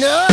No!